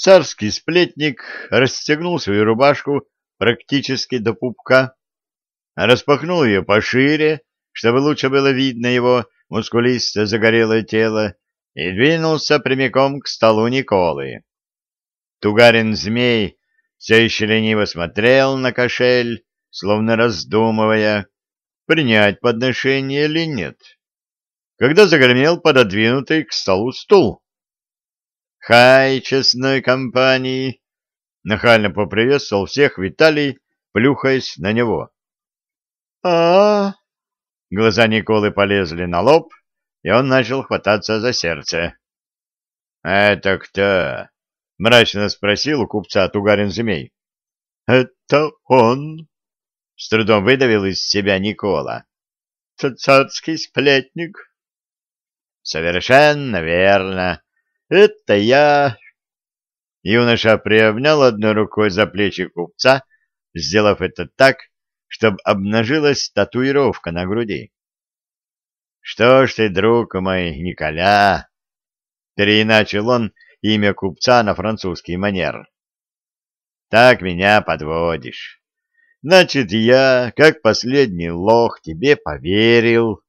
Царский сплетник расстегнул свою рубашку практически до пупка, распахнул ее пошире, чтобы лучше было видно его мускулистое загорелое тело, и двинулся прямиком к столу Николы. Тугарин-змей все еще лениво смотрел на кошель, словно раздумывая, принять подношение или нет, когда загремел пододвинутый к столу стул. «Хай, честной компании!» — нахально поприветствовал всех Виталий, плюхаясь на него. а, Глаза Николы полезли на лоб, и он начал хвататься за сердце. «Это кто?» — мрачно спросил у купца Тугарин-Змей. «Это он!» — с трудом выдавил из себя Никола. «Царский сплетник». «Совершенно верно!» Это я... Юноша приобнял одной рукой за плечи купца, сделав это так, чтобы обнажилась татуировка на груди. Что ж ты, друг мой, Николя, переиначил он имя купца на французский манер. Так меня подводишь. Значит, я, как последний лох, тебе поверил,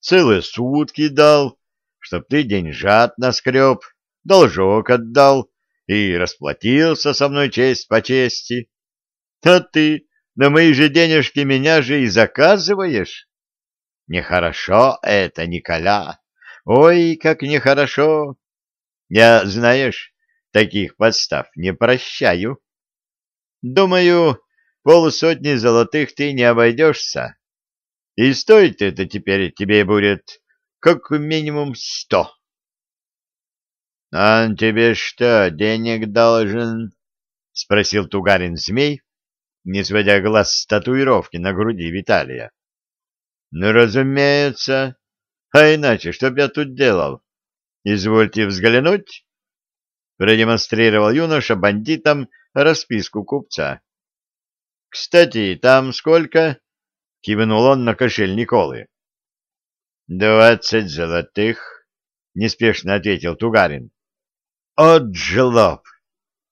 целые сутки дал, чтоб ты деньжат наскреб, должок отдал и расплатился со мной честь по чести. А ты на мои же денежки меня же и заказываешь? Нехорошо это, Николя. Ой, как нехорошо. Я, знаешь, таких подстав не прощаю. Думаю, полусотни золотых ты не обойдешься. И стоит это теперь тебе будет как минимум сто. — Он тебе что, денег должен? — спросил Тугарин-змей, не сводя глаз с татуировки на груди Виталия. — Ну, разумеется. А иначе, что б я тут делал? Извольте взглянуть. Продемонстрировал юноша бандитам расписку купца. — Кстати, там сколько? — кивнул он на кошель Николы. «Двадцать золотых», — неспешно ответил Тугарин. «От жлоб!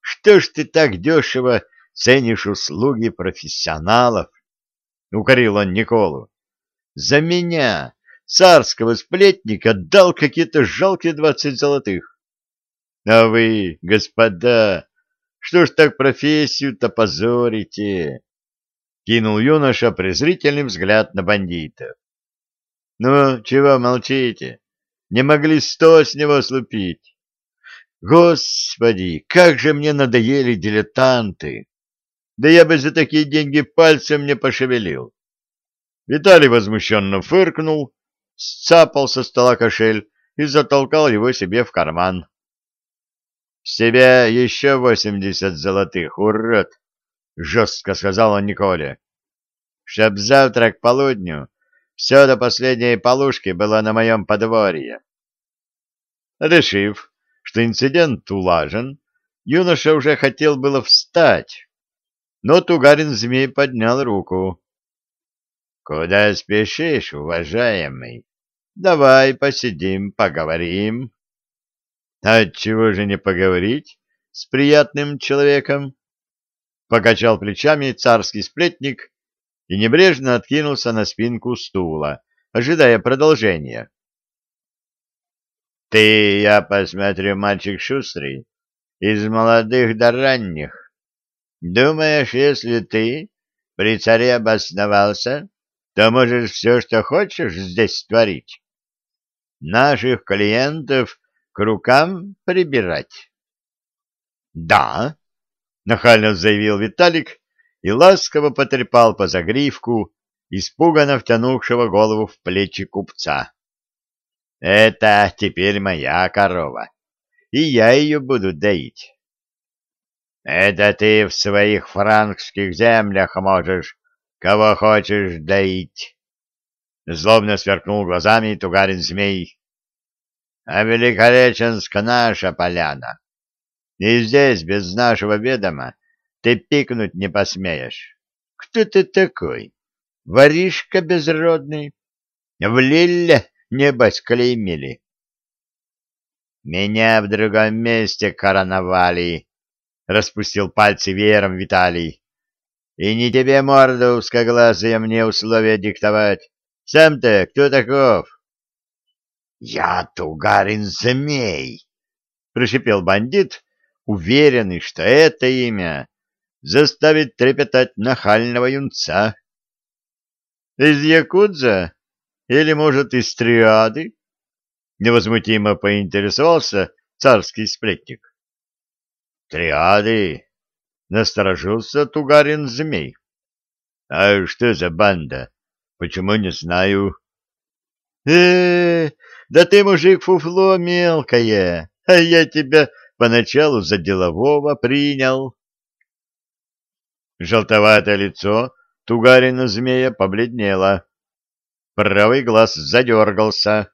Что ж ты так дешево ценишь услуги профессионалов?» — укорил он Николу. «За меня, царского сплетника, дал какие-то жалкие двадцать золотых. А вы, господа, что ж так профессию-то позорите?» Кинул юноша презрительный взгляд на бандитов. Ну, чего молчите? Не могли сто с него слупить. Господи, как же мне надоели дилетанты! Да я бы за такие деньги пальцем не пошевелил. Виталий возмущенно фыркнул, сцапал со стола кошель и затолкал его себе в карман. — С тебя еще восемьдесят золотых, урод! — жестко сказал он Николе. — Чтоб завтра к полудню все до последней полушки было на моем подворье. Решив, что инцидент улажен, юноша уже хотел было встать, но Тугарин-змей поднял руку. — Куда спешишь, уважаемый? Давай посидим, поговорим. — Отчего же не поговорить с приятным человеком? Покачал плечами царский сплетник и небрежно откинулся на спинку стула, ожидая продолжения. — Ты, я посмотрю, мальчик шустрый, из молодых до ранних. Думаешь, если ты при царе обосновался, то можешь все, что хочешь, здесь творить? Наших клиентов к рукам прибирать? — Да, — нахально заявил Виталик, и ласково потрепал по загривку испуганно втянувшего голову в плечи купца. — Это теперь моя корова, и я ее буду доить. — Это ты в своих франкских землях можешь кого хочешь доить. Злобно сверкнул глазами тугарин-змей. — А Великореченск наша поляна, и здесь без нашего ведома ты пикнуть не посмеешь. Кто ты такой? Воришка безродный? В Лилле, небось, клеймили. Меня в другом месте короновали, — распустил пальцы веером Виталий. И не тебе, морда узкоглазая, мне условия диктовать. Сам-то кто таков? — Я Тугарин-змей, — прошипел бандит, уверенный, что это имя заставит трепетать нахального юнца. — Из Якудза? Или, может, из Триады? — невозмутимо поинтересовался царский сплетник. — Триады? — насторожился Тугарин-змей. — А что за банда? Почему не знаю? Э, -э, да ты мужик фуфло мелкое, а я тебя поначалу за делового принял. Желтоватое лицо Тугарина змея побледнело. Правый глаз задергался.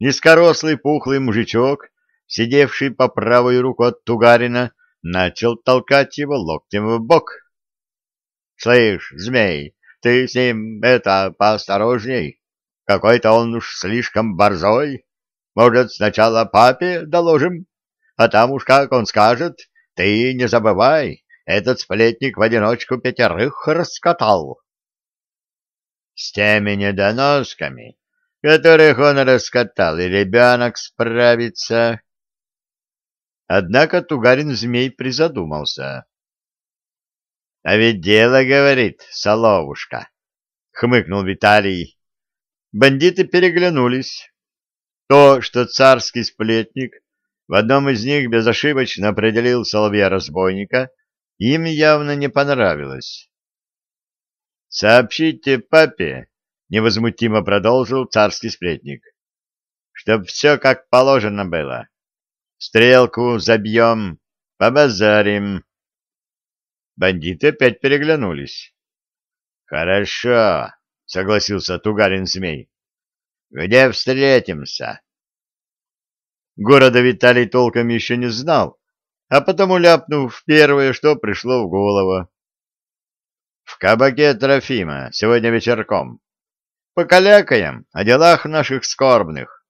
Низкорослый пухлый мужичок, сидевший по правую руку от Тугарина, начал толкать его локтем в бок. — Слышь, змей, ты с ним, это, поосторожней. Какой-то он уж слишком борзой. Может, сначала папе доложим, а там уж как он скажет, ты не забывай, этот сплетник в одиночку пятерых раскатал. С теми недоносками, которых он раскатал, и ребенок справится. Однако Тугарин-змей призадумался. — А ведь дело, говорит, соловушка, — хмыкнул Виталий. Бандиты переглянулись. То, что царский сплетник в одном из них безошибочно определил соловья-разбойника, им явно не понравилось. — Сообщите папе, — невозмутимо продолжил царский сплетник, — чтоб все как положено было. Стрелку забьем, побазарим. Бандиты опять переглянулись. — Хорошо, — согласился Тугарин-змей. — Где встретимся? Города Виталий толком еще не знал, а потому ляпнув первое, что пришло в голову. — В кабаке Трофима, сегодня вечерком. Покалякаем о делах наших скорбных.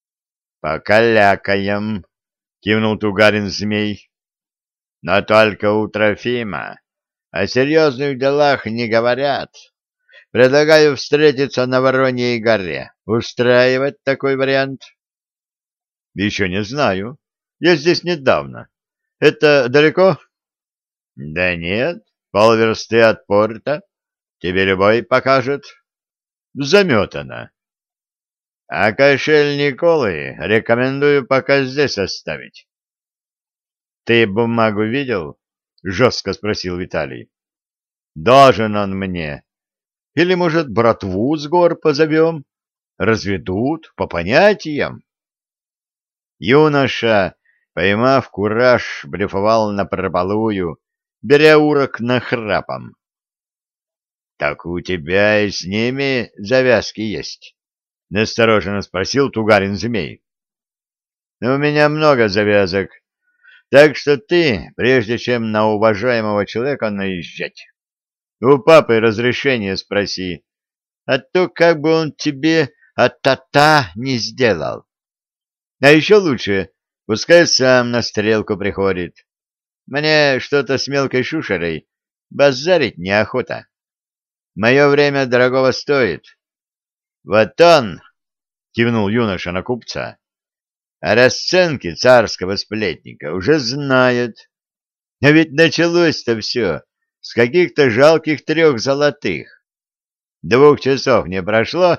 — Покалякаем, — кивнул Тугарин-змей. Но только у Трофима о серьезных делах не говорят. Предлагаю встретиться на Вороньей горе. Устраивать такой вариант? Еще не знаю. Я здесь недавно. Это далеко? Да нет, полверсты от порта. Тебе любой покажет. Заметано. А кошель Николы рекомендую пока здесь оставить. Ты бумагу видел? Жестко спросил Виталий. Должен он мне. Или, может, братву с гор позовем? Разведут по понятиям. Юноша, поймав кураж, блефовал на напропалую, беря урок нахрапом. — Так у тебя и с ними завязки есть? — настороженно спросил Тугарин-змей. — У меня много завязок, так что ты, прежде чем на уважаемого человека наезжать, у папы разрешение спроси, а то как бы он тебе а-та-та не сделал. А еще лучше, пускай сам на стрелку приходит. Мне что-то с мелкой шушерой базарить неохота. Мое время дорогого стоит. Вот он, — кивнул юноша на купца, а расценки царского сплетника уже знает. А ведь началось-то все с каких-то жалких трех золотых. Двух часов не прошло,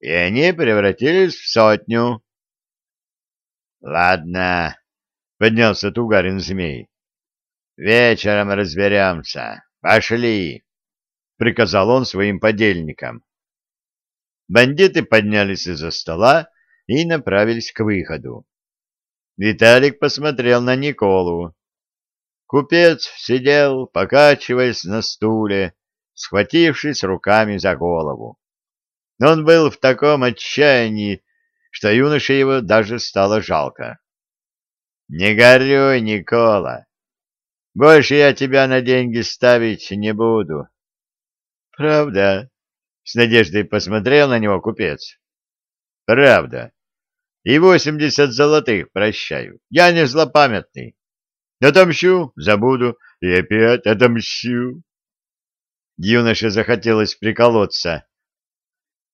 и они превратились в сотню. — Ладно, — поднялся Тугарин-змей. — Вечером разберемся. Пошли, — приказал он своим подельникам. Бандиты поднялись из-за стола и направились к выходу. Виталик посмотрел на Николу. Купец сидел, покачиваясь на стуле, схватившись руками за голову. Он был в таком отчаянии, что юноше его даже стало жалко. — Не горюй, Никола. Больше я тебя на деньги ставить не буду. — Правда? — с надеждой посмотрел на него купец. — Правда. и восемьдесят золотых прощаю. Я не злопамятный. Отомщу, забуду, и опять отомщу. Юноше захотелось приколоться.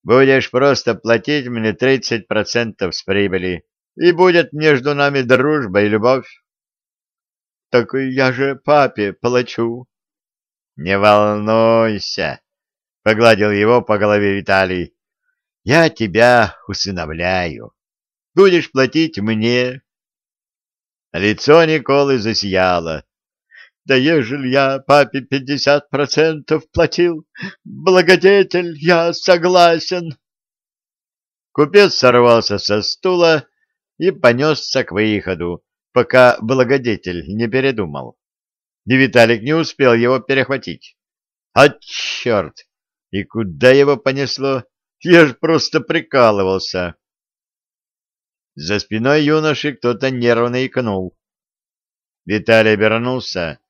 Будешь просто платить мне тридцать процентов с прибыли, и будет между нами дружба и любовь. Так я же папе плачу. Не волнуйся, — погладил его по голове Виталий. Я тебя усыновляю. Будешь платить мне. Лицо Николы засияло. Да ежели я папе пятьдесят процентов платил, благодетель, я согласен. Купец сорвался со стула и понесся к выходу, пока благодетель не передумал. И Виталик не успел его перехватить. А черт! И куда его понесло? Я ж просто прикалывался. За спиной юноши кто-то нервно икнул. Виталий обернулся.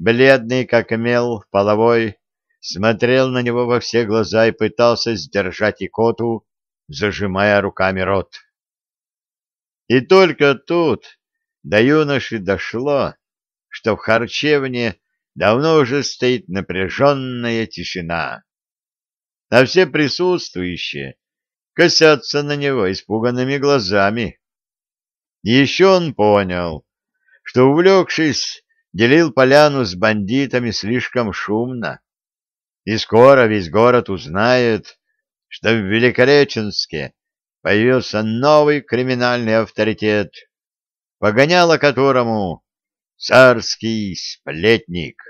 Бледный, как мел, половой, смотрел на него во все глаза и пытался сдержать икоту, зажимая руками рот. И только тут до юноши дошло, что в харчевне давно уже стоит напряженная тишина, а все присутствующие косятся на него испуганными глазами. Еще он понял, что, увлекшись, делил поляну с бандитами слишком шумно, и скоро весь город узнает, что в Великореченске появился новый криминальный авторитет, погоняло которому царский сплетник.